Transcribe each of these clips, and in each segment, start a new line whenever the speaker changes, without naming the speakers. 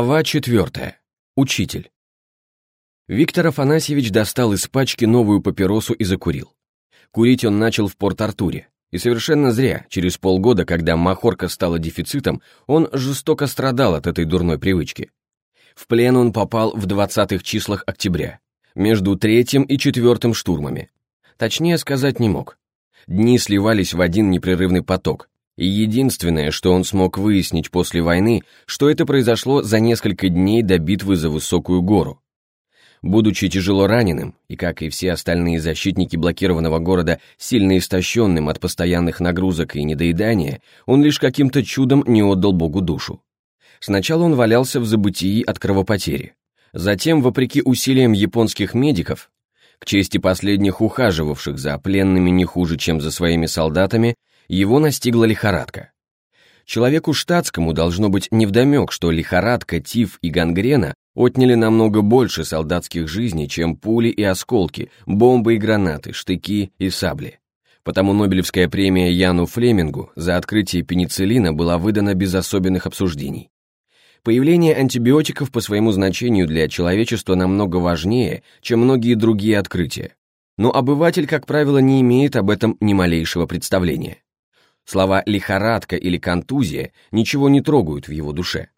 Глава четвертая. Учитель. Виктор Афанасьевич достал из пачки новую папиросу и закурил. Курить он начал в Порт-Артуре. И совершенно зря, через полгода, когда махорка стала дефицитом, он жестоко страдал от этой дурной привычки. В плен он попал в 20-х числах октября, между третьим и четвертым штурмами. Точнее сказать не мог. Дни сливались в один непрерывный поток, и единственное, что он смог выяснить после войны, что это произошло за несколько дней до битвы за Высокую гору. Будучи тяжело раненым, и как и все остальные защитники блокированного города, сильно истощенным от постоянных нагрузок и недоедания, он лишь каким-то чудом не отдал Богу душу. Сначала он валялся в забытии от кровопотери. Затем, вопреки усилиям японских медиков, к чести последних ухаживавших за пленными не хуже, чем за своими солдатами, его настигла лихорадка. Человеку штатскому должно быть невдомек, что лихорадка, тиф и гангрена отняли намного больше солдатских жизней, чем пули и осколки, бомбы и гранаты, штыки и сабли. Потому Нобелевская премия Яну Флемингу за открытие пенициллина была выдана без особенных обсуждений. Появление антибиотиков по своему значению для человечества намного важнее, чем многие другие открытия. Но обыватель, как правило, не имеет об этом ни малейшего представления. Слова «лихорадка» или «контузия» ничего не трогают в его душе.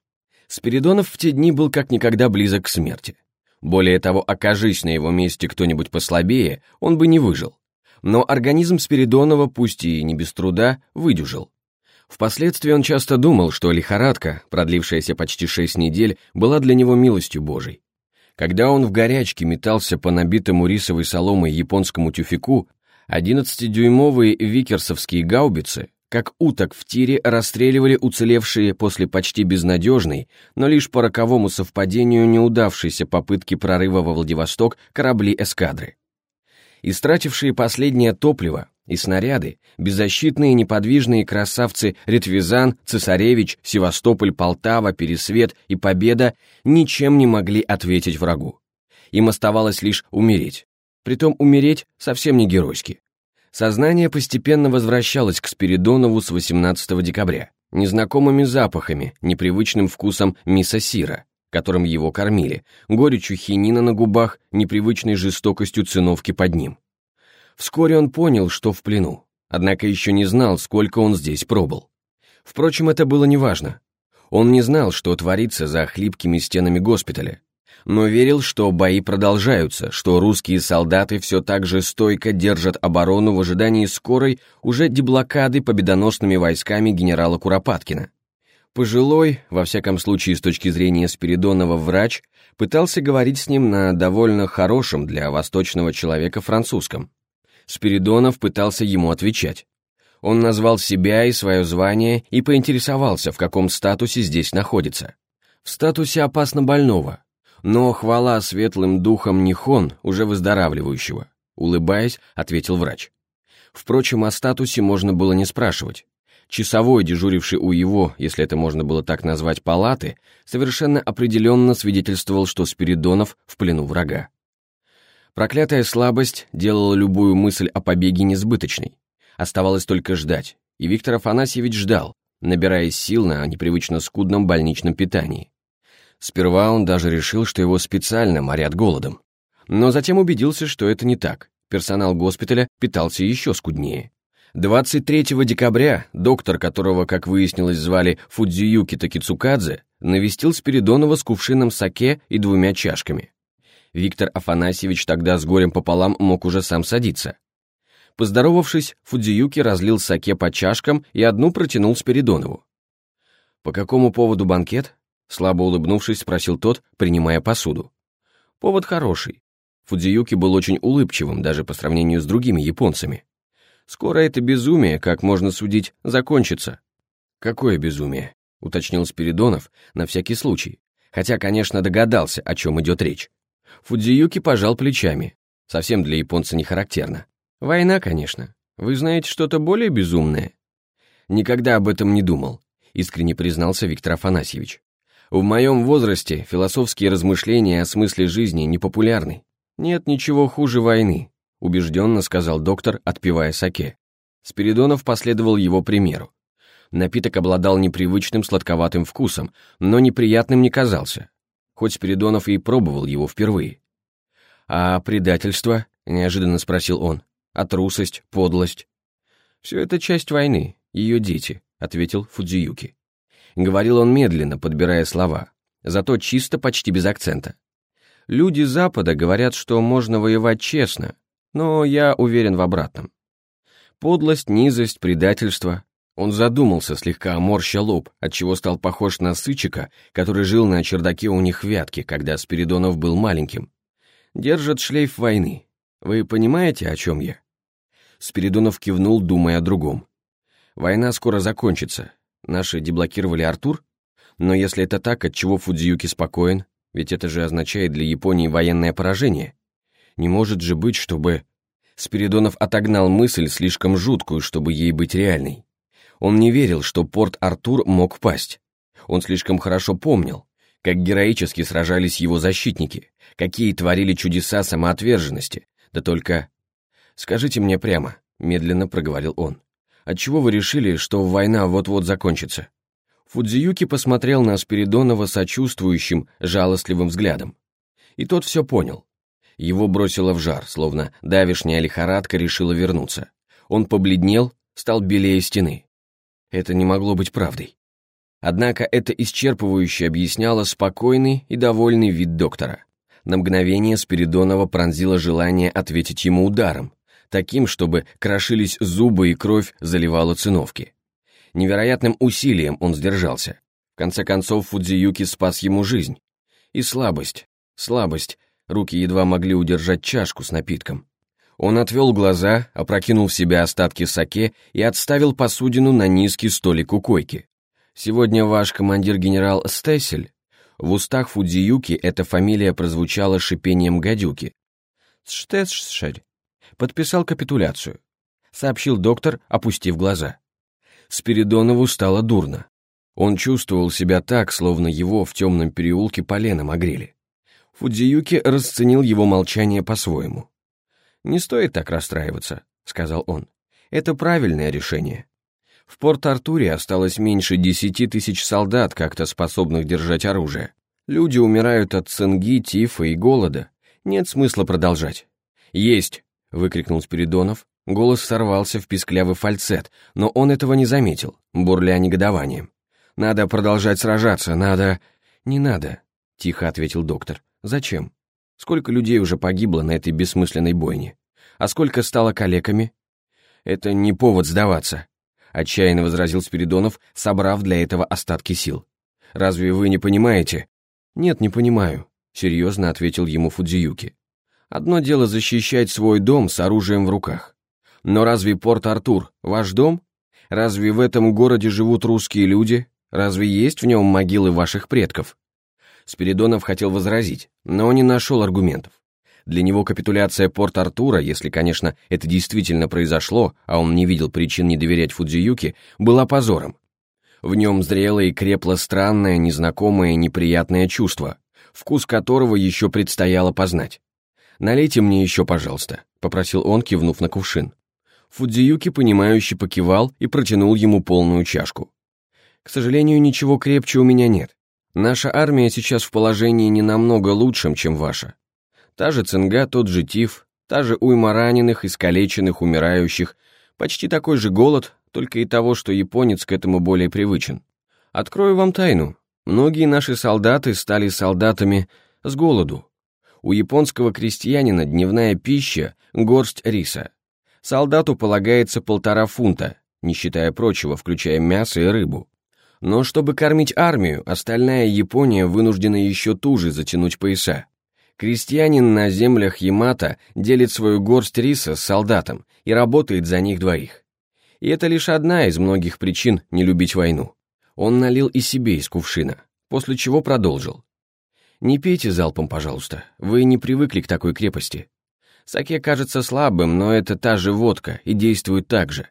Спиридонов в те дни был как никогда близок к смерти. Более того, окажись на его месте кто-нибудь послабее, он бы не выжил. Но организм Спиридонова, пусть и не без труда, выдюжил. Впоследствии он часто думал, что лихорадка, продлившаяся почти шесть недель, была для него милостью Божией. Когда он в горячке метался по набитому рисовой соломой японскому тюфику, 11-дюймовые викерсовские гаубицы, как уток в тире расстреливали уцелевшие после почти безнадежной, но лишь по роковому совпадению неудавшейся попытки прорыва во Владивосток корабли эскадры. Истратившие последнее топливо и снаряды, беззащитные неподвижные красавцы Ретвизан, Цесаревич, Севастополь, Полтава, Пересвет и Победа ничем не могли ответить врагу. Им оставалось лишь умереть. Притом умереть совсем не геройски. Сознание постепенно возвращалось к Спиридонову с 18 декабря, незнакомыми запахами, непривычным вкусом мисо-сира, которым его кормили, горечью хинина на губах, непривычной жестокостью циновки под ним. Вскоре он понял, что в плену, однако еще не знал, сколько он здесь пробыл. Впрочем, это было неважно. Он не знал, что творится за хлипкими стенами госпиталя, но верил, что бои продолжаются, что русские солдаты все так же стойко держат оборону в ожидании скорой уже деблокады победоносными войсками генерала Куропаткина. Пожилой, во всяком случае с точки зрения Спиридонова врач, пытался говорить с ним на довольно хорошем для восточного человека французском. Спиридонов пытался ему отвечать. Он назвал себя и свое звание и поинтересовался, в каком статусе здесь находится. В статусе опасно больного, но хвала светлым духом Нихон, уже выздоравливающего. Улыбаясь, ответил врач. Впрочем, о статусе можно было не спрашивать. Часовой, дежуривший у его, если это можно было так назвать, палаты, совершенно определенно свидетельствовал, что Спиридонов в плену врага. Проклятая слабость делала любую мысль о побеге несбыточной. Оставалось только ждать, и Виктор Афанасьевич ждал, набираясь сил на непривычно скудном больничном питании. Сперва он даже решил, что его специально морят голодом. Но затем убедился, что это не так. Персонал госпиталя питался еще скуднее. 23 декабря доктор, которого, как выяснилось, звали Фудзиюки Такицукадзе, навестил Спиридонова с кувшином саке и двумя чашками. Виктор Афанасьевич тогда с горем пополам мог уже сам садиться. Поздоровавшись, Фудзиюки разлил саке по чашкам и одну протянул Спиридонову. «По какому поводу банкет?» Слабо улыбнувшись, спросил тот, принимая посуду. Повод хороший. Фудзиюки был очень улыбчивым, даже по сравнению с другими японцами. Скоро это безумие, как можно судить, закончится. Какое безумие? Уточнил Спиридонов на всякий случай. Хотя, конечно, догадался, о чем идет речь. Фудзиюки пожал плечами. Совсем для японца не характерно. Война, конечно. Вы знаете что-то более безумное? Никогда об этом не думал, искренне признался Виктор Афанасьевич. В моем возрасте философские размышления о смысле жизни непопулярны. Нет ничего хуже войны, убежденно сказал доктор, отпивая саке. Спиридонов последовал его примеру. Напиток обладал непривычным сладковатым вкусом, но неприятным не казался, хоть Спиридонов и пробовал его впервые. «А предательство?» — неожиданно спросил он. «А трусость, подлость?» «Все это часть войны, ее дети», — ответил Фудзиюки. Говорил он медленно, подбирая слова, зато чисто, почти без акцента. «Люди Запада говорят, что можно воевать честно, но я уверен в обратном. Подлость, низость, предательство он задумался, слегка оморща лоб, отчего стал похож на Сычика, который жил на чердаке у них в Вятке, когда Спиридонов был маленьким. Держит шлейф войны. Вы понимаете, о чем я? Спиридонов кивнул, думая о другом. Война скоро закончится. Наши деблокировали Артур? Но если это так, отчего Фудзиюки спокоен? Ведь это же означает для Японии военное поражение. Не может же быть, чтобы... Спиридонов отогнал мысль слишком жуткую, чтобы ей быть реальной. Он не верил, что порт Артур мог пасть. Он слишком хорошо помнил, как героически сражались его защитники, какие творили чудеса самоотверженности. Да только... «Скажите мне прямо», — медленно проговорил он, «отчего вы решили, что война вот-вот закончится?» Фудзиюки посмотрел на Спиридонова сочувствующим, жалостливым взглядом. И тот все понял. Его бросило в жар, словно давишняя лихорадка решила вернуться. Он побледнел, стал белее стены. Это не могло быть правдой. Однако это исчерпывающе объясняло спокойный и довольный вид доктора. На мгновение Спиридонова пронзило желание ответить ему ударом, таким, чтобы крошились зубы и кровь заливала циновки. Невероятным усилием он сдержался. В конце концов Фудзиюки спас ему жизнь. И слабость, слабость, руки едва могли удержать чашку с напитком. Он отвел глаза, опрокинул в себя остатки саке и отставил посудину на низкий столик у койки. «Сегодня ваш командир-генерал Стессель?» В устах Фудзиюки эта фамилия прозвучала шипением гадюки. «Штесшель» подписал капитуляцию, сообщил доктор, опустив глаза. Спиридонову стало дурно. Он чувствовал себя так, словно его в темном переулке поленом огрели. Фудзиюки расценил его молчание по-своему. «Не стоит так расстраиваться», — сказал он. «Это правильное решение. В Порт-Артуре осталось меньше десяти тысяч солдат, как-то способных держать оружие. Люди умирают от цинги, тифа и голода. Нет смысла продолжать». «Есть!» — выкрикнул Спиридонов. Голос сорвался в писклявый фальцет, но он этого не заметил, бурля негодованием. «Надо продолжать сражаться, надо...» «Не надо», — тихо ответил доктор. «Зачем? Сколько людей уже погибло на этой бессмысленной бойне? А сколько стало калеками? Это не повод сдаваться, отчаянно возразил Спиридонов, собрав для этого остатки сил. Разве вы не понимаете? Нет, не понимаю, серьезно ответил ему Фудзиюки. Одно дело защищать свой дом с оружием в руках. Но разве Порт-Артур ваш дом? Разве в этом городе живут русские люди? Разве есть в нем могилы ваших предков? Спиридонов хотел возразить, но не нашел аргументов. Для него капитуляция Порт-Артура, если, конечно, это действительно произошло, а он не видел причин не доверять Фудзиюке, была позором. В нем зрело и крепло странное, незнакомое, неприятное чувство, вкус которого еще предстояло познать. «Налейте мне еще, пожалуйста», — попросил он, кивнув на кувшин. Фудзиюки, понимающе покивал и протянул ему полную чашку. «К сожалению, ничего крепче у меня нет. Наша армия сейчас в положении не намного лучшем, чем ваша. Та же цинга, тот же тиф, та же уйма раненых, искалеченных, умирающих, почти такой же голод, только и того, что японец к этому более привычен. Открою вам тайну. Многие наши солдаты стали солдатами с голоду. У японского крестьянина дневная пища – горсть риса. Солдату полагается полтора фунта, не считая прочего, включая мясо и рыбу. Но чтобы кормить армию, остальная Япония вынуждена еще туже затянуть пояса. Крестьянин на землях Ямато делит свою горсть риса с солдатом и работает за них двоих. И это лишь одна из многих причин не любить войну. Он налил и себе из кувшина, после чего продолжил. «Не пейте залпом, пожалуйста, вы не привыкли к такой крепости. Саке кажется слабым, но это та же водка и действует так же».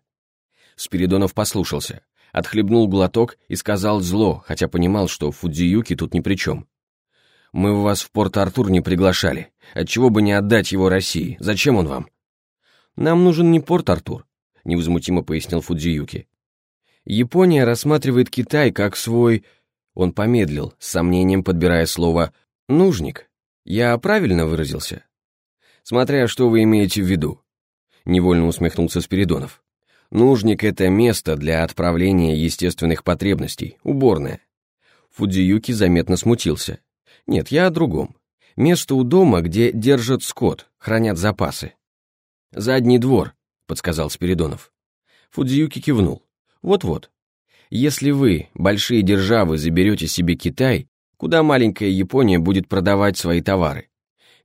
Спиридонов послушался отхлебнул глоток и сказал зло, хотя понимал, что Фудзиюки тут ни при чем. «Мы вас в Порт-Артур не приглашали. Отчего бы не отдать его России? Зачем он вам?» «Нам нужен не Порт-Артур», — невозмутимо пояснил Фудзиюки. Япония рассматривает Китай как свой... Он помедлил, с сомнением подбирая слово «нужник». Я правильно выразился? Смотря что вы имеете в виду. Невольно усмехнулся Спиридонов. Нужник — это место для отправления естественных потребностей, уборная. Фудзиюки заметно смутился. Нет, я о другом. Место у дома, где держат скот, хранят запасы. «Задний двор», — подсказал Спиридонов. Фудзиюки кивнул. Вот-вот. Если вы, большие державы, заберете себе Китай, куда маленькая Япония будет продавать свои товары?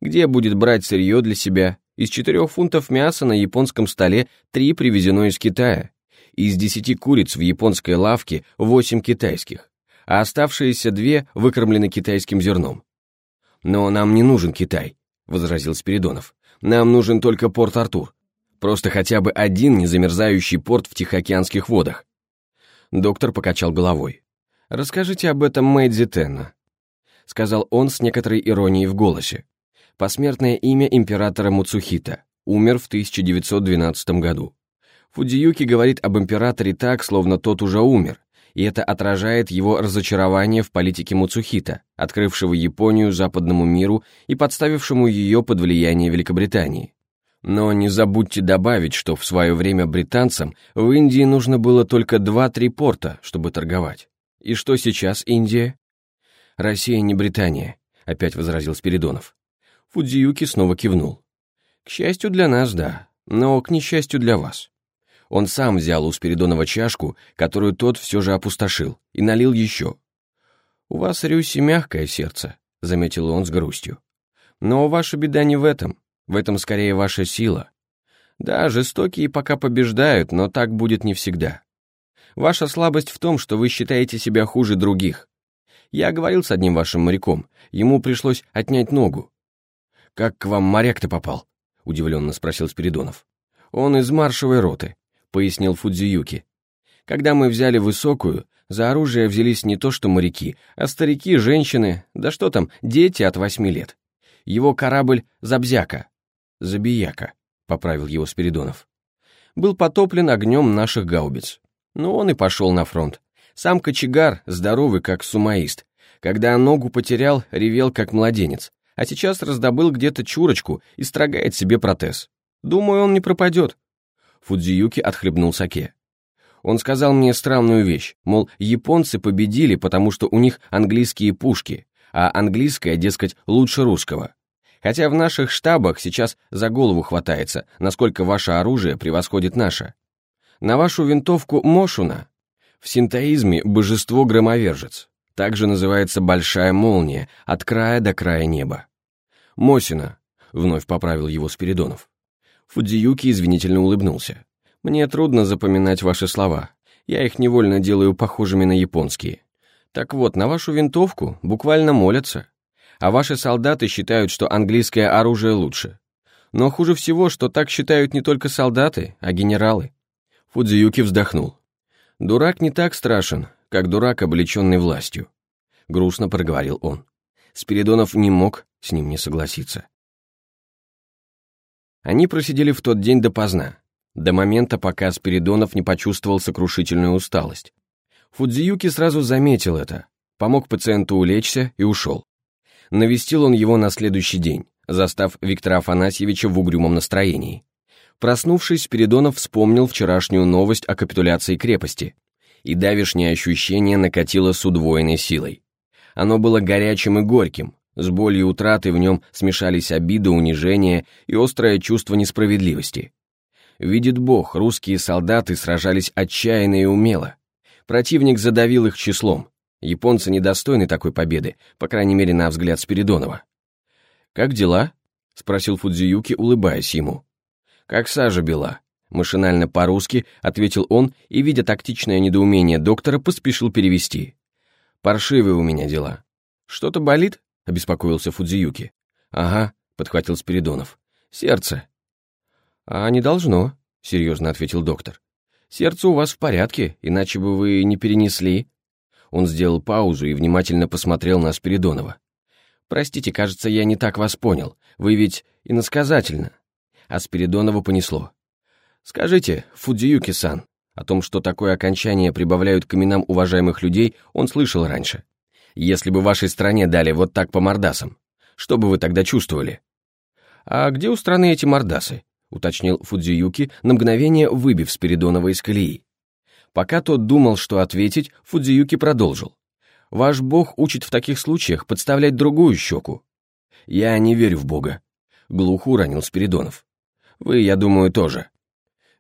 Где будет брать сырье для себя? Из четырех фунтов мяса на японском столе три привезено из Китая. Из десяти куриц в японской лавке восемь китайских, а оставшиеся две выкормлены китайским зерном. «Но нам не нужен Китай», — возразил Спиридонов. «Нам нужен только Порт-Артур. Просто хотя бы один незамерзающий порт в Тихоокеанских водах. Доктор покачал головой. «Расскажите об этом Мэйдзи Тенна», — сказал он с некоторой иронией в голосе. Посмертное имя императора Муцухита. Умер в 1912 году. Фудзиюки говорит об императоре так, словно тот уже умер, и это отражает его разочарование в политике Муцухита, открывшего Японию западному миру и подставившему ее под влияние Великобритании. Но не забудьте добавить, что в свое время британцам в Индии нужно было только 2-3 порта, чтобы торговать. И что сейчас Индия? Россия не Британия, опять возразил Спиридонов. Фудзиюки снова кивнул. К счастью для нас, да, но к несчастью для вас. Он сам взял у Спиридонова чашку, которую тот все же опустошил, и налил еще. «У вас, Рюси, мягкое сердце», — заметил он с грустью. «Но ваша беда не в этом. В этом скорее ваша сила. Да, жестокие пока побеждают, но так будет не всегда. Ваша слабость в том, что вы считаете себя хуже других. Я говорил с одним вашим моряком, ему пришлось отнять ногу. «Как к вам моряк-то попал?» — удивленно спросил Спиридонов. «Он из маршевой роты», — пояснил Фудзиюки. «Когда мы взяли высокую, за оружие взялись не то что моряки, а старики, женщины, да что там, дети от восьми лет. Его корабль «Забзяка», Забияка», — поправил его Спиридонов. «Был потоплен огнем наших гаубиц. Ну, он и пошел на фронт. Сам кочегар, здоровый, как сумаист. Когда ногу потерял, ревел, как младенец. А сейчас раздобыл где-то чурочку и строгает себе протез. Думаю, он не пропадет». Фудзиюки отхлебнул саке. Он сказал мне странную вещь, мол, японцы победили, потому что у них английские пушки, а английское, дескать, лучше русского. Хотя в наших штабах сейчас за голову хватается, насколько ваше оружие превосходит наше. На вашу винтовку Мошуна в синтоизме божество-громовержец. Также называется большая молния от края до края неба. Мосина, вновь поправил его Спиридонов. Фудзиюки извинительно улыбнулся. Мне трудно запоминать ваши слова. Я их невольно делаю похожими на японские. Так вот, на вашу винтовку буквально молятся а ваши солдаты считают, что английское оружие лучше. Но хуже всего, что так считают не только солдаты, а генералы. Фудзиюки вздохнул. «Дурак не так страшен, как дурак, облеченный властью», — грустно проговорил он. Спиридонов не мог с ним не согласиться. Они просидели в тот день допоздна, до момента, пока Спиридонов не почувствовал сокрушительную усталость. Фудзиюки сразу заметил это, помог пациенту улечься и ушел. Навестил он его на следующий день, застав Виктора Афанасьевича в угрюмом настроении. Проснувшись, Спиридонов вспомнил вчерашнюю новость о капитуляции крепости, и давишнее ощущение накатило с удвоенной силой. Оно было горячим и горьким, с болью утраты в нем смешались обида, унижение и острое чувство несправедливости. Видит Бог, русские солдаты сражались отчаянно и умело. Противник задавил их числом, Японцы недостойны такой победы, по крайней мере, на взгляд Спиридонова. «Как дела?» — спросил Фудзиюки, улыбаясь ему. «Как сажа бела», — машинально по-русски ответил он и, видя тактичное недоумение доктора, поспешил перевести. «Паршивые у меня дела». «Что-то болит?» — обеспокоился Фудзиюки. «Ага», — подхватил Спиридонов. «Сердце». «А не должно», — серьезно ответил доктор. «Сердце у вас в порядке, иначе бы вы не перенесли». Он сделал паузу и внимательно посмотрел на Спиридонова. «Простите, кажется, я не так вас понял. Вы ведь иносказательно». А Спиридонова понесло. «Скажите, Фудзиюки-сан, О том, что такое окончание прибавляют к именам уважаемых людей, он слышал раньше. Если бы вашей стране дали вот так по мордасам, что бы вы тогда чувствовали? А где у страны эти мордасы? уточнил Фудзиюки, на мгновение выбив Спиридонова из колеи. Пока тот думал, что ответить, Фудзиюки продолжил. «Ваш бог учит в таких случаях подставлять другую щеку». «Я не верю в бога», — глухо уронил Спиридонов. «Вы, я думаю, тоже».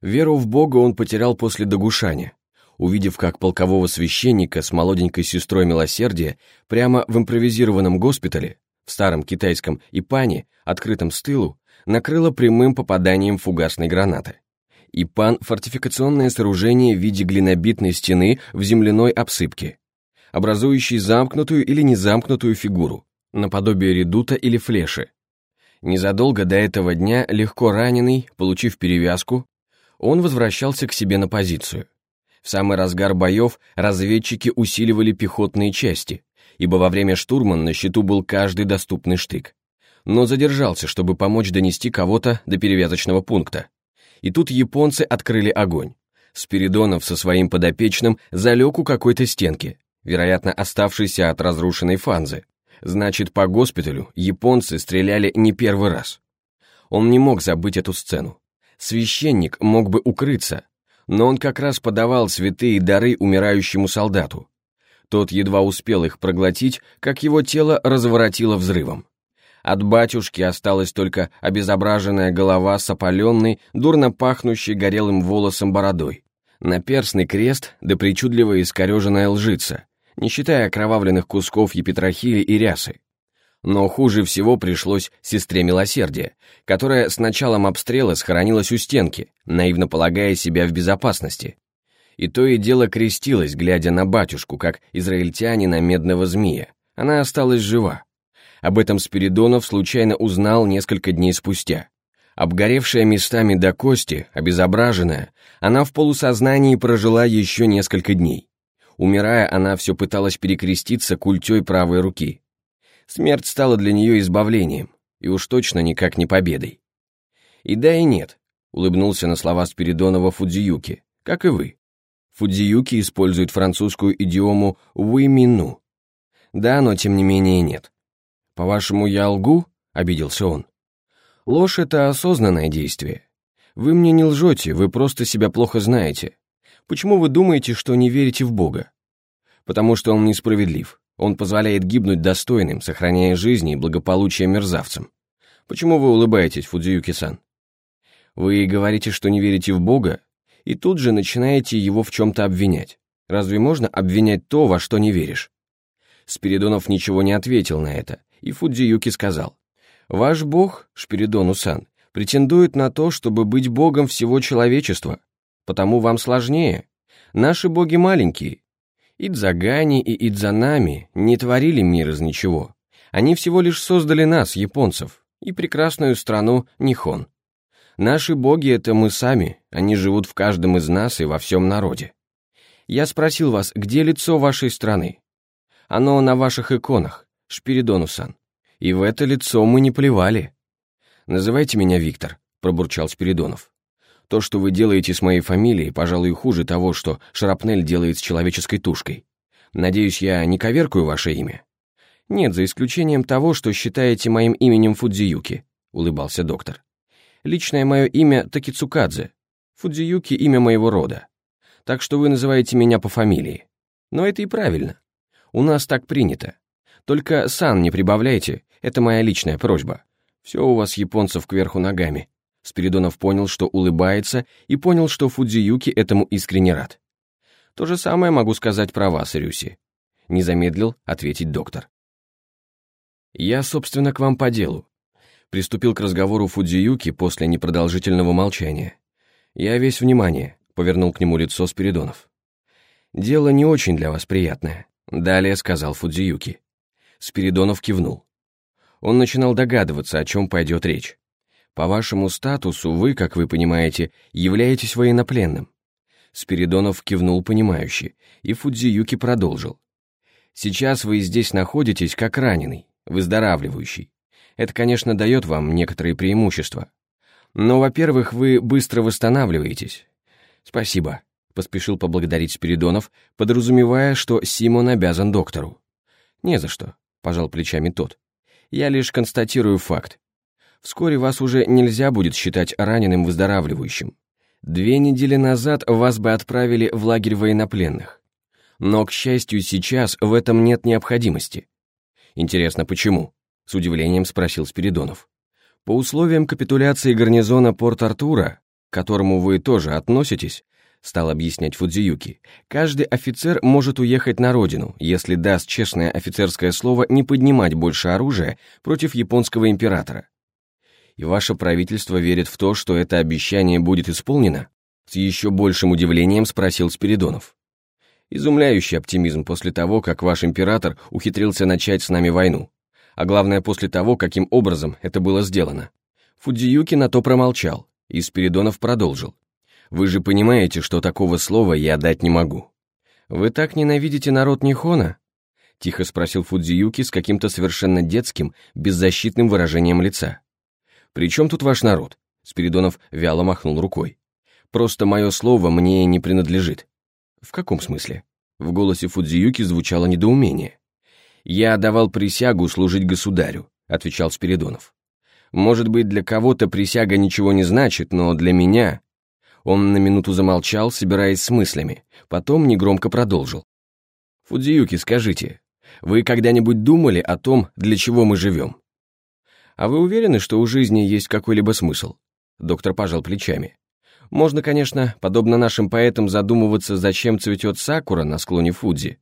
Веру в бога он потерял после догушания, увидев, как полкового священника с молоденькой сестрой милосердия прямо в импровизированном госпитале, в старом китайском Ипане, открытом с тылу, накрыло прямым попаданием фугасной гранаты. Ипан — фортификационное сооружение в виде глинобитной стены в земляной обсыпке, образующей замкнутую или незамкнутую фигуру, наподобие редута или флеши. Незадолго до этого дня, легко раненый, получив перевязку, он возвращался к себе на позицию. В самый разгар боев разведчики усиливали пехотные части, ибо во время штурма на счету был каждый доступный штык. Но задержался, чтобы помочь донести кого-то до перевязочного пункта. И тут японцы открыли огонь. Спиридонов со своим подопечным залег у какой-то стенки, вероятно, оставшейся от разрушенной фанзы. Значит, по госпиталю японцы стреляли не первый раз. Он не мог забыть эту сцену. Священник мог бы укрыться, но он как раз подавал святые дары умирающему солдату. Тот едва успел их проглотить, как его тело разворотило взрывом. От батюшки осталась только обезображенная голова с опаленной, дурно пахнущей горелым волосом бородой. Наперстный крест да причудливо искореженная лжица, не считая окровавленных кусков епитрахили и рясы. Но хуже всего пришлось сестре милосердия, которая с началом обстрела схоронилась у стенки, наивно полагая себя в безопасности. И то и дело крестилась, глядя на батюшку, как израильтяне на медного змея. Она осталась жива. Об этом Спиридонов случайно узнал несколько дней спустя. Обгоревшая местами до кости, обезображенная, она в полусознании прожила еще несколько дней. Умирая, она все пыталась перекреститься культей правой руки. Смерть стала для нее избавлением, и уж точно никак не победой. И да, и нет, улыбнулся на слова Спиридонова Фудзиюки, как и вы. Фудзиюки использует французскую идиому «уимину». Да, но тем не менее нет. «По-вашему, я лгу?» — обиделся он. «Ложь — это осознанное действие. Вы мне не лжете, вы просто себя плохо знаете. Почему вы думаете, что не верите в Бога? Потому что он несправедлив. Он позволяет гибнуть достойным, сохраняя жизни и благополучие мерзавцам. Почему вы улыбаетесь, Фудзиюки-сан? Вы говорите, что не верите в Бога, и тут же начинаете его в чем-то обвинять. Разве можно обвинять то, во что не веришь? Спиридонов ничего не ответил на это, и Фудзиюки сказал, «Ваш бог, Шпиридону-сан, претендует на то, чтобы быть богом всего человечества, потому вам сложнее. Наши боги маленькие, Идзагани и Идзанами не творили мир из ничего. Они всего лишь создали нас, японцев, и прекрасную страну Нихон. Наши боги — это мы сами, они живут в каждом из нас и во всем народе. Я спросил вас, где лицо вашей страны? Оно на ваших иконах, Шпиридону-сан. И в это лицо мы не плевали. Называйте меня Виктор, пробурчал Спиридонов. То, что вы делаете с моей фамилией, пожалуй, хуже того, что Шрапнель делает с человеческой тушкой. Надеюсь, я не коверкаю ваше имя?» «Нет, за исключением того, что считаете моим именем Фудзиюки», — улыбался доктор. «Личное мое имя Такицукадзе. Фудзиюки — имя моего рода. Так что вы называете меня по фамилии. Но это и правильно. У нас так принято. Только сан не прибавляйте, это моя личная просьба. Все у вас, японцев, кверху ногами. Спиридонов понял, что улыбается, и понял, что Фудзиюки этому искренне рад. То же самое могу сказать про вас, Рюси. Не замедлил ответить доктор. Я, собственно, к вам по делу. Приступил к разговору Фудзиюки после непродолжительного молчания. Я весь внимание, повернул к нему лицо Спиридонов. Дело не очень для вас приятное, далее сказал Фудзиюки. Спиридонов кивнул. Он начинал догадываться, о чем пойдет речь. По вашему статусу вы, как вы понимаете, являетесь военнопленным. Спиридонов кивнул понимающе, и Фудзиюки продолжил. Сейчас вы здесь находитесь как раненый, выздоравливающий. Это, конечно, дает вам некоторые преимущества. Но, во-первых, вы быстро восстанавливаетесь. Спасибо, поспешил поблагодарить Спиридонов, подразумевая, что Симон обязан доктору. «Не за что», — пожал плечами тот. «Я лишь констатирую факт. Вскоре вас уже нельзя будет считать раненым выздоравливающим. Две недели назад вас бы отправили в лагерь военнопленных. Но, к счастью, сейчас в этом нет необходимости. Интересно, почему? С удивлением спросил Спиридонов. По условиям капитуляции гарнизона Порт-Артура, к которому вы тоже относитесь, стал объяснять Фудзиюки, каждый офицер может уехать на родину, если даст честное офицерское слово не поднимать больше оружия против японского императора. И ваше правительство верит в то, что это обещание будет исполнено? С еще большим удивлением спросил Спиридонов. Изумляющий оптимизм после того, как ваш император ухитрился начать с нами войну. А главное, после того, каким образом это было сделано. Фудзиюки на то промолчал, и Спиридонов продолжил. «Вы же понимаете, что такого слова я дать не могу». «Вы так ненавидите народ Нихона?» Тихо спросил Фудзиюки с каким-то совершенно детским, беззащитным выражением лица. «При чем тут ваш народ?» Спиридонов вяло махнул рукой. «Просто мое слово мне не принадлежит. «В каком смысле?» В голосе Фудзиюки звучало недоумение. «Я давал присягу служить государю», — отвечал Спиридонов. «Может быть, для кого-то присяга ничего не значит, но для меня...» Он на минуту замолчал, собираясь с мыслями, потом негромко продолжил. «Фудзиюки, скажите, вы когда-нибудь думали о том, для чего мы живем?» «А вы уверены, что у жизни есть какой-либо смысл?» Доктор пожал плечами. Можно, конечно, подобно нашим поэтам, задумываться, зачем цветет сакура на склоне Фудзи.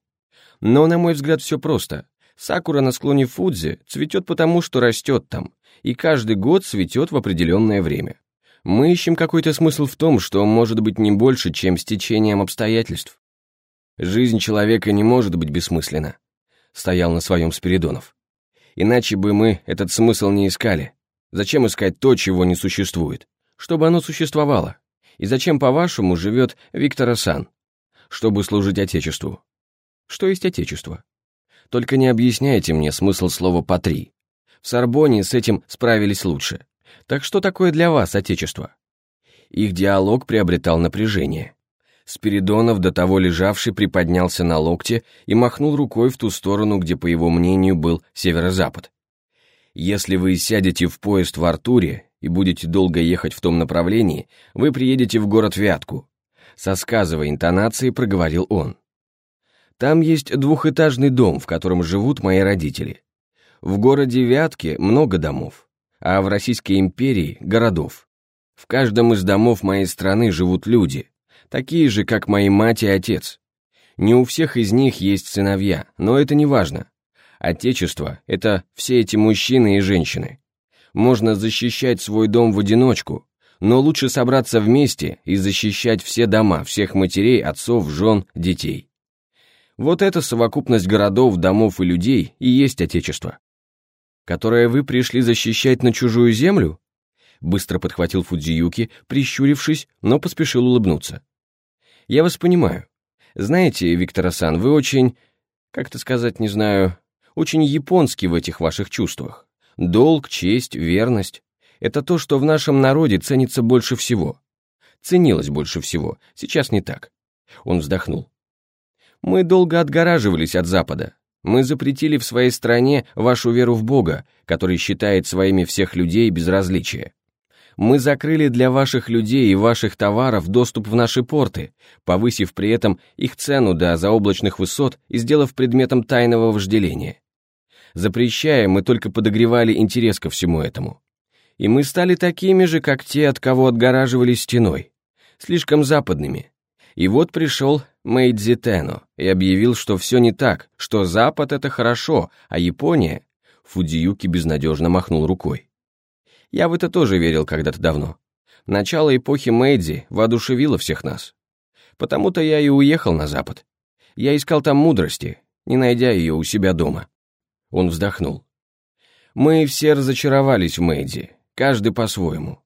Но, на мой взгляд, все просто. Сакура на склоне Фудзи цветет потому, что растет там, и каждый год цветет в определенное время. Мы ищем какой-то смысл в том, что может быть не больше, чем стечением обстоятельств. Жизнь человека не может быть бессмысленна, стоял на своем Спиридонов. Иначе бы мы этот смысл не искали. Зачем искать то, чего не существует? Чтобы оно существовало. И зачем, по-вашему, живет Виктор Сан? Чтобы служить Отечеству. Что есть Отечество? Только не объясняйте мне смысл слова «патри». В Сорбоне с этим справились лучше. Так что такое для вас Отечество? Их диалог приобретал напряжение. Спиридонов, до того лежавший, приподнялся на локте и махнул рукой в ту сторону, где, по его мнению, был северо-запад. «Если вы сядете в поезд в Артуре и будете долго ехать в том направлении, вы приедете в город Вятку. Со сказовой интонацией проговорил он. Там есть двухэтажный дом, в котором живут мои родители. В городе Вятке много домов, а в Российской империи – городов. В каждом из домов моей страны живут люди, такие же, как мои мать и отец. Не у всех из них есть сыновья, но это не важно. Отечество – это все эти мужчины и женщины. Можно защищать свой дом в одиночку, но лучше собраться вместе и защищать все дома, всех матерей, отцов, жен, детей. Вот эта совокупность городов, домов и людей и есть Отечество. Которое вы пришли защищать на чужую землю? Быстро подхватил Фудзиюки, прищурившись, но поспешил улыбнуться. Я вас понимаю. Знаете, Виктор-сан, вы очень, как-то сказать, не знаю, очень японский в этих ваших чувствах. Долг, честь, верность — это то, что в нашем народе ценится больше всего. Ценилось больше всего, сейчас не так. Он вздохнул. Мы долго отгораживались от Запада. Мы запретили в своей стране вашу веру в Бога, который считает своими всех людей безразличие. Мы закрыли для ваших людей и ваших товаров доступ в наши порты, повысив при этом их цену до заоблачных высот и сделав предметом тайного вожделения. Запрещая, мы только подогревали интерес ко всему этому. И мы стали такими же, как те, от кого отгораживались стеной. Слишком западными. И вот пришел Мэйдзи Тено и объявил, что все не так, что Запад — это хорошо, а Япония... Фудзиюки безнадежно махнул рукой. Я в это тоже верил когда-то давно. Начало эпохи Мэйдзи воодушевило всех нас. Потому-то я и уехал на Запад. Я искал там мудрости, не найдя ее у себя дома. Он вздохнул. «Мы все разочаровались в Мэйди, каждый по-своему.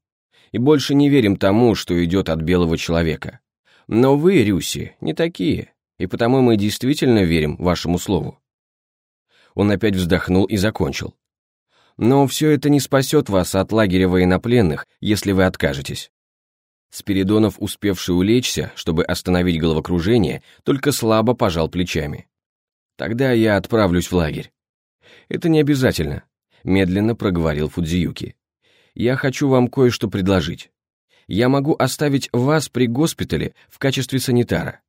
И больше не верим тому, что идет от белого человека. Но вы, Рюси, не такие, и потому мы действительно верим вашему слову». Он опять вздохнул и закончил. «Но все это не спасет вас от лагеря военнопленных, если вы откажетесь. Спиридонов, успевший улечься, чтобы остановить головокружение, только слабо пожал плечами. «Тогда я отправлюсь в лагерь». «Это не обязательно», — медленно проговорил Фудзиюки. «Я хочу вам кое-что предложить. Я могу оставить вас при госпитале в качестве санитара.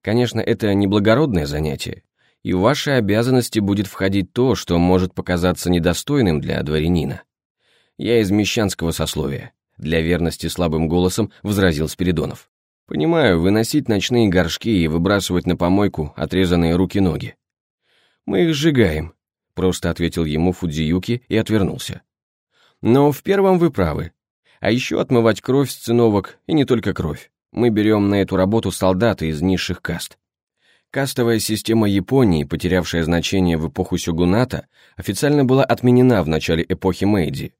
Конечно, это не благородное занятие, и в ваши обязанности будет входить то, что может показаться недостойным для дворянина. Я из мещанского сословия, для верности слабым голосом возразил Спиридонов. Понимаю, выносить ночные горшки и выбрасывать на помойку отрезанные руки-ноги. Мы их сжигаем, просто ответил ему Фудзиюки и отвернулся. Но в первом вы правы. А еще отмывать кровь с циновок, и не только кровь. Мы берем на эту работу солдаты из низших каст. Кастовая система Японии, потерявшая значение в эпоху сёгуната, официально была отменена в начале эпохи Мэйдзи,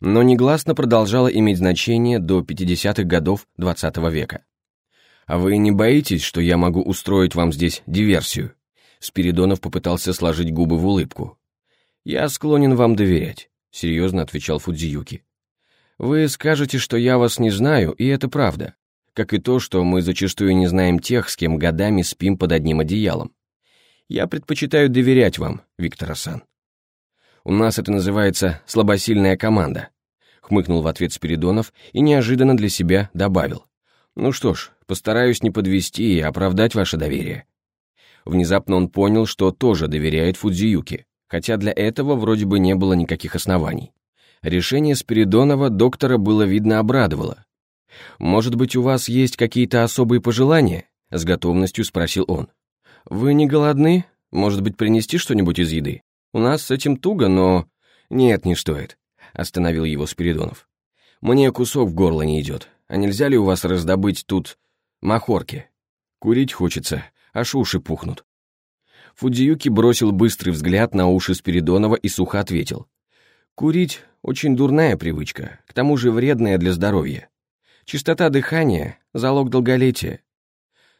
но негласно продолжала иметь значение до 50-х годов XX -го века. «А вы не боитесь, что я могу устроить вам здесь диверсию?» Спиридонов попытался сложить губы в улыбку. «Я склонен вам доверять», — серьезно отвечал Фудзиюки. «Вы скажете, что я вас не знаю, и это правда, как и то, что мы зачастую не знаем тех, с кем годами спим под одним одеялом. Я предпочитаю доверять вам, Виктор Асан. У нас это называется слабосильная команда», — хмыкнул в ответ Спиридонов и неожиданно для себя добавил. «Ну что ж, постараюсь не подвести и оправдать ваше доверие». Внезапно он понял, что тоже доверяет Фудзиюке, хотя для этого вроде бы не было никаких оснований. Решение Спиридонова доктора было видно обрадовало. «Может быть, у вас есть какие-то особые пожелания?» — с готовностью спросил он. «Вы не голодны? Может быть, принести что-нибудь из еды?» У нас с этим туго, но...» «Нет, не стоит», — остановил его Спиридонов. «Мне кусок в горло не идет. А нельзя ли у вас раздобыть тут махорки? Курить хочется, аж уши пухнут». Фудзиюки бросил быстрый взгляд на уши Спиридонова и сухо ответил. «Курить — очень дурная привычка, к тому же вредная для здоровья. Чистота дыхания — залог долголетия.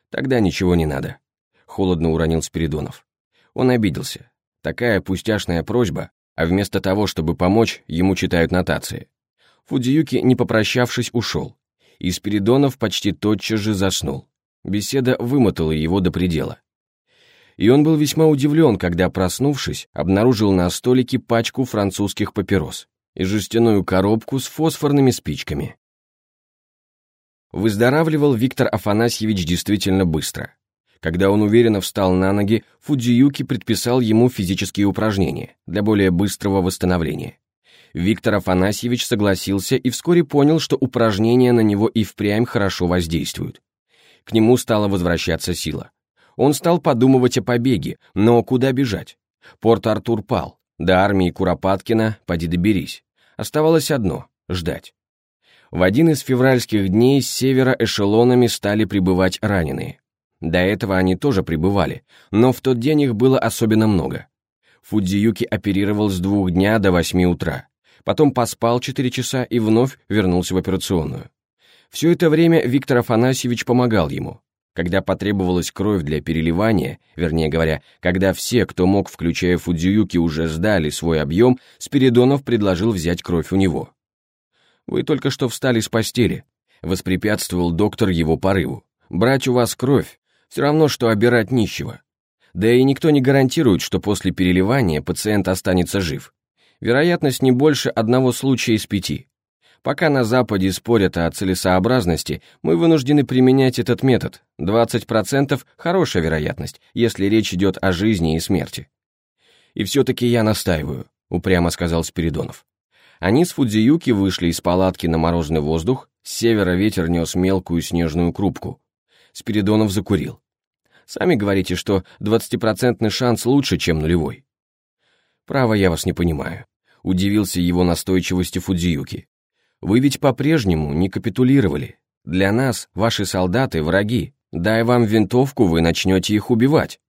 Тогда ничего не надо», — холодно уронил Спиридонов. Он обиделся. Такая пустяшная просьба, а вместо того, чтобы помочь, ему читают нотации. Фудзиюки, не попрощавшись, ушел. И Спиридонов почти тотчас же заснул. Беседа вымотала его до предела. И он был весьма удивлен, когда, проснувшись, обнаружил на столике пачку французских папирос и жестяную коробку с фосфорными спичками. Выздоравливал Виктор Афанасьевич действительно быстро. Когда он уверенно встал на ноги, Фудзиюки предписал ему физические упражнения для более быстрого восстановления. Виктор Афанасьевич согласился и вскоре понял, что упражнения на него и впрямь хорошо воздействуют. К нему стала возвращаться сила. Он стал подумывать о побеге, но куда бежать? Порт-Артур пал, до армии Куропаткина поди доберись. Оставалось одно — ждать. В один из февральских дней с севера эшелонами стали прибывать раненые. До этого они тоже прибывали, но в тот день их было особенно много. Фудзиюки оперировал с двух дня до восьми утра, потом поспал четыре часа и вновь вернулся в операционную. Все это время Виктор Афанасьевич помогал ему. Когда потребовалась кровь для переливания, вернее говоря, когда все, кто мог, включая Фудзиюки, уже сдали свой объем, Спиридонов предложил взять кровь у него. «Вы только что встали с постели», — воспрепятствовал доктор его порыву. «Брать у вас кровь все равно, что обирать нищего. Да и никто не гарантирует, что после переливания пациент останется жив. Вероятность не больше одного случая из пяти. Пока на Западе спорят о целесообразности, мы вынуждены применять этот метод. 20% – хорошая вероятность, если речь идет о жизни и смерти. «И все-таки я настаиваю», – упрямо сказал Спиридонов. Они с Фудзиюки вышли из палатки на морозный воздух, с севера ветер нес мелкую снежную крупку. Спиридонов закурил. Сами говорите, что двадцатипроцентный шанс лучше, чем нулевой. Право, я вас не понимаю. Удивился его настойчивости Фудзиюки. Вы ведь по-прежнему не капитулировали. Для нас ваши солдаты враги. Дай вам винтовку, вы начнете их убивать.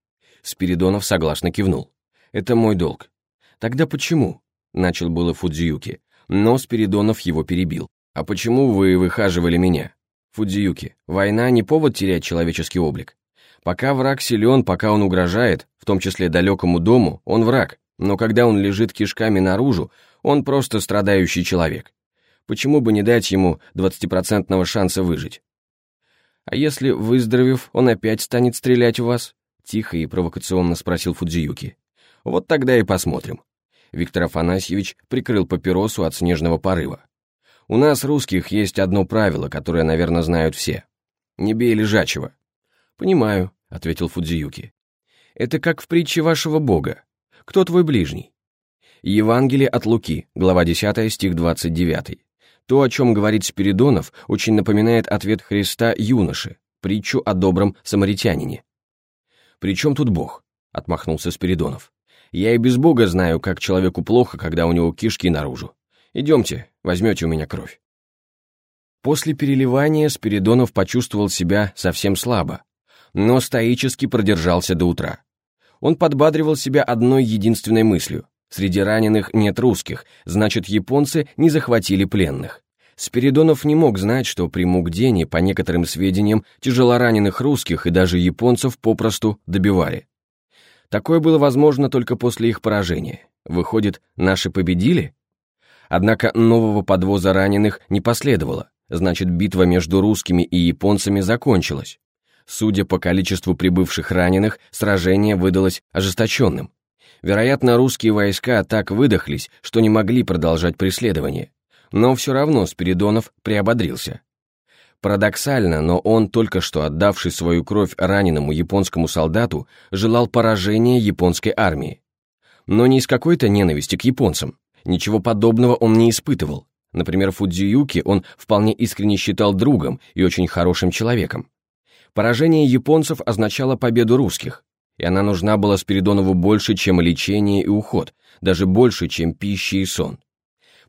Спиридонов согласно кивнул. Это мой долг. Тогда почему? Начал было Фудзиюки, но Спиридонов его перебил. А почему вы выхаживали меня? Фудзиюки, война не повод терять человеческий облик. Пока враг силен, пока он угрожает, в том числе далекому дому, он враг, но когда он лежит кишками наружу, он просто страдающий человек. Почему бы не дать ему 20% шанса выжить? А если, выздоровев, он опять станет стрелять в вас? Тихо и провокационно спросил Фудзиюки. Вот тогда и посмотрим. Виктор Афанасьевич прикрыл папиросу от снежного порыва. У нас, русских, есть одно правило, которое, наверное, знают все. Не бей лежачего. Понимаю, ответил Фудзиюки. Это как в притче вашего бога. Кто твой ближний? Евангелие от Луки, глава 10, стих 29. То, о чем говорит Спиридонов, очень напоминает ответ Христа юноше, притчу о добром самаритянине. «При чем тут Бог?» — отмахнулся Спиридонов. «Я и без Бога знаю, как человеку плохо, когда у него кишки наружу. Идемте, возьмете у меня кровь». После переливания Спиридонов почувствовал себя совсем слабо, но стоически продержался до утра. Он подбадривал себя одной единственной мыслью. Среди раненых нет русских, значит, японцы не захватили пленных. Спиридонов не мог знать, что при Мугдене, по некоторым сведениям, тяжелораненых русских и даже японцев попросту добивали. Такое было возможно только после их поражения. Выходит, наши победили? Однако нового подвоза раненых не последовало, значит, битва между русскими и японцами закончилась. Судя по количеству прибывших раненых, сражение выдалось ожесточенным. Вероятно, русские войска так выдохлись, что не могли продолжать преследование. Но все равно Спиридонов приободрился. Парадоксально, но он, только что отдавший свою кровь раненому японскому солдату, желал поражения японской армии. Но не из какой-то ненависти к японцам. Ничего подобного он не испытывал. Например, Фудзиюки он вполне искренне считал другом и очень хорошим человеком. Поражение японцев означало победу русских, и она нужна была Спиридонову больше, чем лечение и уход, даже больше, чем пища и сон.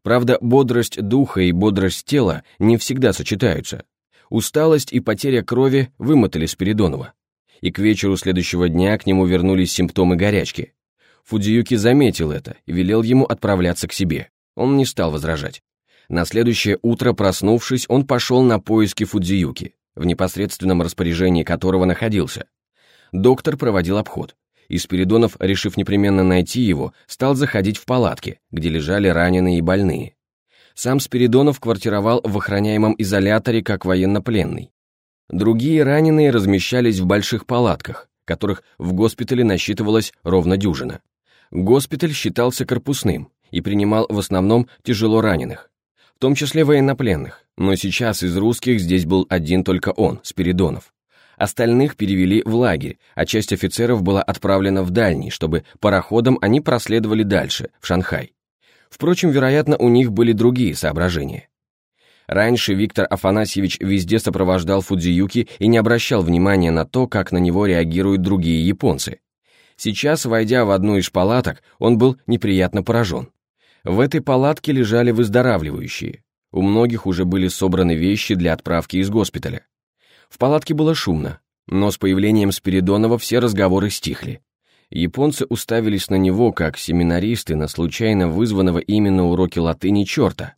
Правда, бодрость духа и бодрость тела не всегда сочетаются. Усталость и потеря крови вымотали Спиридонова. И к вечеру следующего дня к нему вернулись симптомы горячки. Фудзиюки заметил это и велел ему отправляться к себе. Он не стал возражать. На следующее утро, проснувшись, он пошел на поиски Фудзиюки, в непосредственном распоряжении которого находился. Доктор проводил обход, и Спиридонов, решив непременно найти его, стал заходить в палатки, где лежали раненые и больные. Сам Спиридонов квартировал в охраняемом изоляторе как военнопленный. Другие раненые размещались в больших палатках, которых в госпитале насчитывалось ровно дюжина. Госпиталь считался корпусным и принимал в основном тяжело раненых, в том числе военнопленных, но сейчас из русских здесь был один только он, Спиридонов. Остальных перевели в лагерь, а часть офицеров была отправлена в дальний, чтобы пароходом они проследовали дальше, в Шанхай. Впрочем, вероятно, у них были другие соображения. Раньше Виктор Афанасьевич везде сопровождал Фудзиюки и не обращал внимания на то, как на него реагируют другие японцы. Сейчас, войдя в одну из палаток, он был неприятно поражен. В этой палатке лежали выздоравливающие. У многих уже были собраны вещи для отправки из госпиталя. В палатке было шумно, но с появлением Спиридонова все разговоры стихли. Японцы уставились на него, как семинаристы на случайно вызванного именно уроки латыни черта.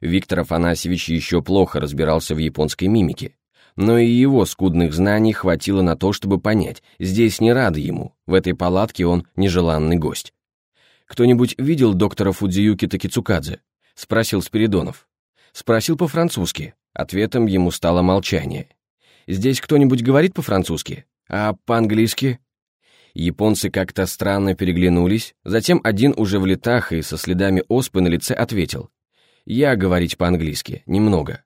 Виктор Афанасьевич еще плохо разбирался в японской мимике, но и его скудных знаний хватило на то, чтобы понять, здесь не рады ему, в этой палатке он нежеланный гость. «Кто-нибудь видел доктора Фудзиюки Такицукадзе?» — спросил Спиридонов. Спросил по-французски, ответом ему стало молчание. Здесь кто-нибудь говорит по-французски? А по-английски?» Японцы как-то странно переглянулись, затем один уже в летах и со следами оспы на лице ответил. «Я говорить по-английски, немного».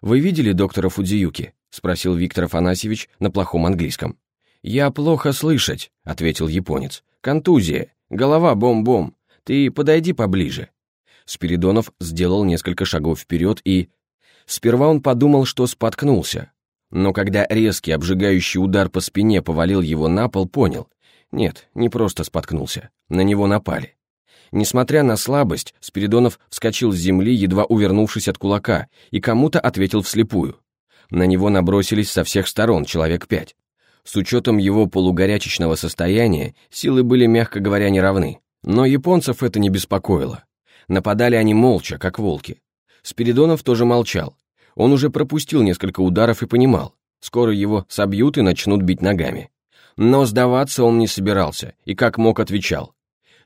«Вы видели доктора Фудзиюки?» — спросил Виктор Афанасьевич на плохом английском. «Я плохо слышать», — ответил японец. «Контузия, голова бом-бом. Ты подойди поближе». Спиридонов сделал несколько шагов вперед и... Сперва он подумал, что споткнулся, но когда резкий обжигающий удар по спине повалил его на пол, понял. Нет, не просто споткнулся, на него напали. Несмотря на слабость, Спиридонов вскочил с земли, едва увернувшись от кулака, и кому-то ответил вслепую. На него набросились со всех сторон, человек пять. С учетом его полугорячечного состояния, силы были, мягко говоря, неравны. Но японцев это не беспокоило. Нападали они молча, как волки. Спиридонов тоже молчал, он уже пропустил несколько ударов и понимал, скоро его собьют и начнут бить ногами. Но сдаваться он не собирался и как мог отвечал.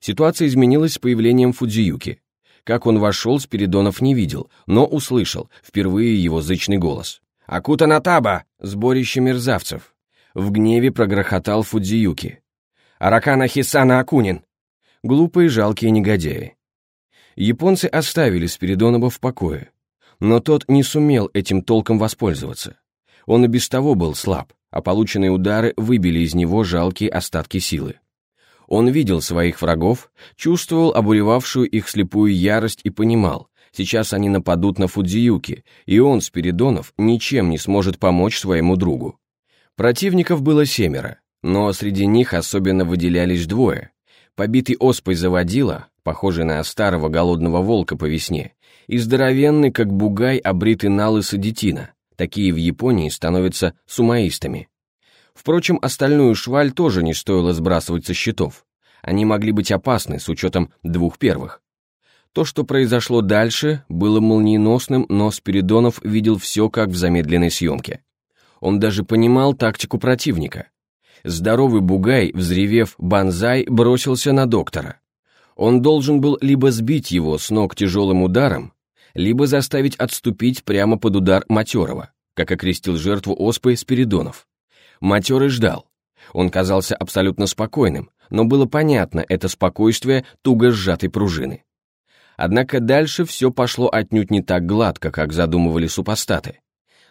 Ситуация изменилась с появлением Фудзиюки. Как он вошел, Спиридонов не видел, но услышал впервые его зычный голос. «Акута Натаба! Сборище мерзавцев!» В гневе прогрохотал Фудзиюки. «Аракана Хисана Акунин!» Глупые жалкие негодяи. Японцы оставили Спиридонова в покое, но тот не сумел этим толком воспользоваться. Он и без того был слаб, а полученные удары выбили из него жалкие остатки силы. Он видел своих врагов, чувствовал обуревавшую их слепую ярость и понимал, сейчас они нападут на Фудзиюки, и он, Спиридонов, ничем не сможет помочь своему другу. Противников было семеро, но среди них особенно выделялись двое. Побитый оспой заводила, похожий на старого голодного волка по весне, и здоровенный, как бугай, обритый на лысо детина. Такие в Японии становятся сумаистами. Впрочем, остальную шваль тоже не стоило сбрасывать со счетов. Они могли быть опасны с учетом двух первых. То, что произошло дальше, было молниеносным, но Спиридонов видел все как в замедленной съемке. Он даже понимал тактику противника. Здоровый бугай, взревев «банзай», бросился на доктора. Он должен был либо сбить его с ног тяжелым ударом, либо заставить отступить прямо под удар Матерова, как окрестил жертву оспы Спиридонов. Матерый ждал. Он казался абсолютно спокойным, но было понятно это спокойствие туго сжатой пружины. Однако дальше все пошло отнюдь не так гладко, как задумывали супостаты.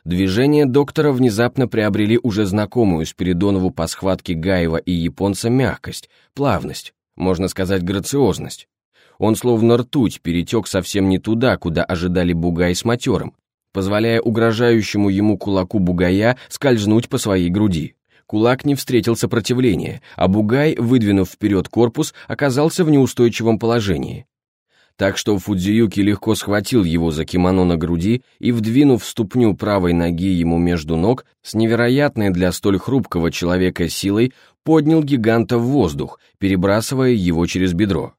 Движения доктора внезапно приобрели уже знакомую Спиридонову по схватке Гаева и японца мягкость, плавность, можно сказать грациозность. Он словно ртуть перетек совсем не туда, куда ожидали Бугай с матером, позволяя угрожающему ему кулаку бугая скользнуть по своей груди. Кулак не встретил сопротивления, а бугай, выдвинув вперед корпус, оказался в неустойчивом положении. Так что Фудзиюки легко схватил его за кимоно на груди и, вдвинув ступню правой ноги ему между ног, с невероятной для столь хрупкого человека силой поднял гиганта в воздух, перебрасывая его через бедро.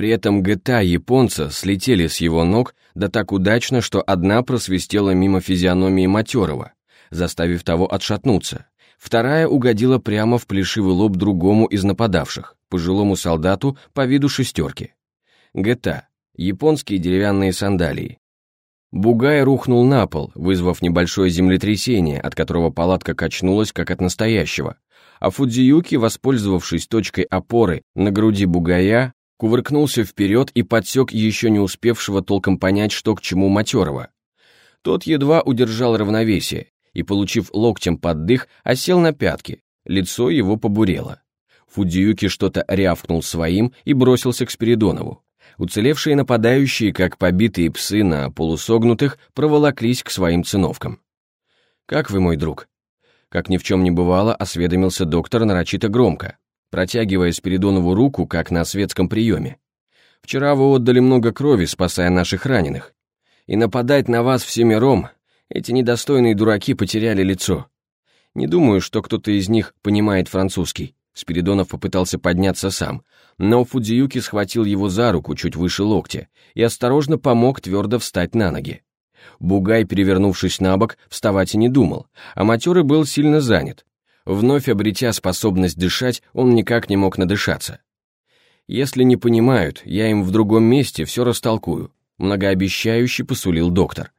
При этом ГТА японца слетели с его ног, да так удачно, что одна просвистела мимо физиономии Матерова, заставив того отшатнуться. Вторая угодила прямо в плешивый лоб другому из нападавших, пожилому солдату по виду шестерки. ГТА. Японские деревянные сандалии. Бугай рухнул на пол, вызвав небольшое землетрясение, от которого палатка качнулась, как от настоящего, а Фудзиюки, воспользовавшись точкой опоры на груди бугая, кувыркнулся вперед и подсек еще не успевшего толком понять, что к чему матерого. Тот едва удержал равновесие и, получив локтем под дых, осел на пятки, лицо его побурело. Фудзиюки что-то рявкнул своим и бросился к Спиридонову. Уцелевшие нападающие, как побитые псы на полусогнутых, проволоклись к своим циновкам. «Как вы, мой друг?» Как ни в чем не бывало, осведомился доктор нарочито громко, протягивая Спиридонову руку, как на светском приеме. «Вчера вы отдали много крови, спасая наших раненых. И нападать на вас всемиром, эти недостойные дураки потеряли лицо. Не думаю, что кто-то из них понимает французский». Спиридонов попытался подняться сам, но Фудзиюки схватил его за руку чуть выше локтя и осторожно помог твердо встать на ноги. Бугай, перевернувшись на бок, вставать и не думал, а матерый был сильно занят, Вновь обретя способность дышать, он никак не мог надышаться. «Если не понимают, я им в другом месте все растолкую», многообещающе посулил доктор.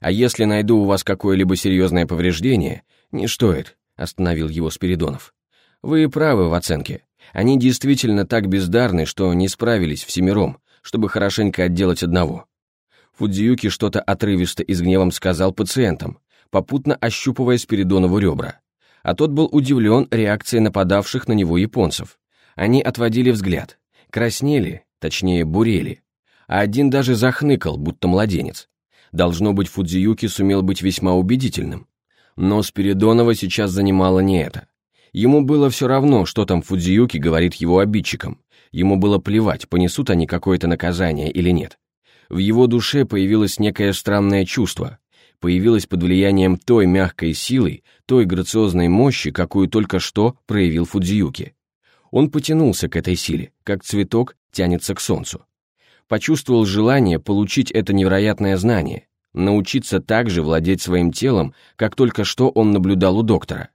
«А если найду у вас какое-либо серьезное повреждение, не стоит», остановил его Спиридонов. «Вы правы в оценке. Они действительно так бездарны, что не справились всемиром, чтобы хорошенько отделать одного». Фудзиюки что-то отрывисто и с гневом сказал пациентам, попутно ощупывая Спиридонову ребра а тот был удивлен реакцией нападавших на него японцев. Они отводили взгляд, краснели, точнее бурели, а один даже захныкал, будто младенец. Должно быть, Фудзиюки сумел быть весьма убедительным. Но Спиридонова сейчас занимало не это. Ему было все равно, что там Фудзиюки говорит его обидчикам. Ему было плевать, понесут они какое-то наказание или нет. В его душе появилось некое странное чувство, появилась под влиянием той мягкой силы, той грациозной мощи, какую только что проявил Фудзиюки. Он потянулся к этой силе, как цветок тянется к солнцу. Почувствовал желание получить это невероятное знание, научиться также владеть своим телом, как только что он наблюдал у доктора.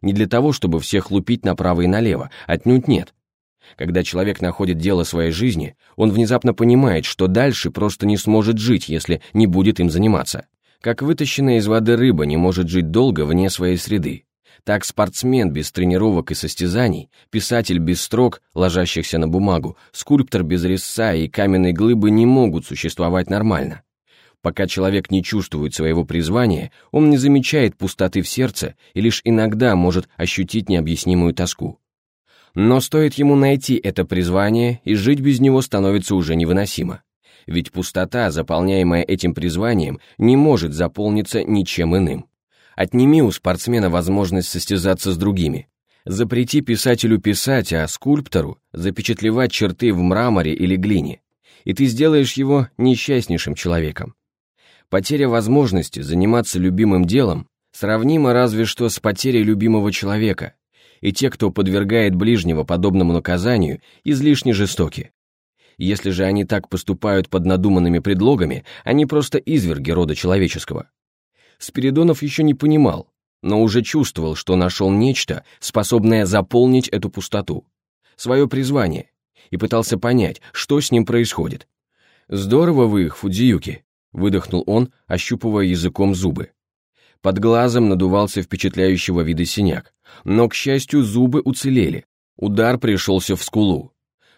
Не для того, чтобы всех лупить направо и налево, отнюдь нет. Когда человек находит дело своей жизни, он внезапно понимает, что дальше просто не сможет жить, если не будет им заниматься. Как вытащенная из воды рыба не может жить долго вне своей среды. Так спортсмен без тренировок и состязаний, писатель без строк, ложащихся на бумагу, скульптор без резца и каменной глыбы не могут существовать нормально. Пока человек не чувствует своего призвания, он не замечает пустоты в сердце и лишь иногда может ощутить необъяснимую тоску. Но стоит ему найти это призвание, и жить без него становится уже невыносимо. Ведь пустота, заполняемая этим призванием, не может заполниться ничем иным. Отними у спортсмена возможность состязаться с другими. Запрети писателю писать, а скульптору запечатлевать черты в мраморе или глине. И ты сделаешь его несчастнейшим человеком. Потеря возможности заниматься любимым делом сравнима разве что с потерей любимого человека, и те, кто подвергает ближнего подобному наказанию, излишне жестоки. Если же они так поступают под надуманными предлогами, они просто изверги рода человеческого. Спиридонов еще не понимал, но уже чувствовал, что нашел нечто, способное заполнить эту пустоту, свое призвание, и пытался понять, что с ним происходит. «Здорово вы их, Фудзиюки», выдохнул он, ощупывая языком зубы. Под глазом надувался впечатляющего вида синяк, но, к счастью, зубы уцелели. Удар пришелся в скулу.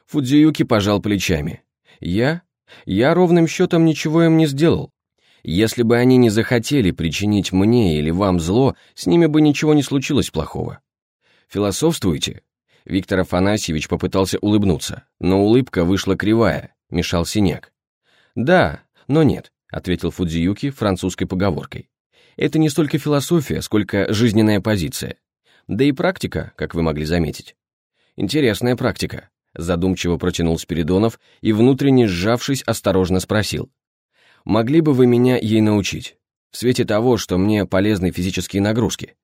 Фудзиюки пожал плечами. «Я? Я ровным счетом ничего им не сделал. Если бы они не захотели причинить мне или вам зло, с ними бы ничего не случилось плохого. Философствуете?» Виктор Афанасьевич попытался улыбнуться, но улыбка вышла кривая, мешал синяк. «Да, но нет. — ответил Фудзиюки французской поговоркой. «Это не столько философия, сколько жизненная позиция. Да и практика, как вы могли заметить». «Интересная практика», — задумчиво протянул Спиридонов и, внутренне сжавшись, осторожно спросил. «Могли бы вы меня ей научить? В свете того, что мне полезны физические нагрузки?»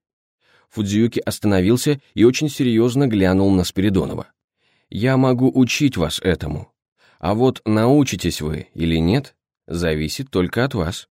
Фудзиюки остановился и очень серьезно глянул на Спиридонова. «Я могу учить вас этому. А вот научитесь вы или нет, зависит только от вас.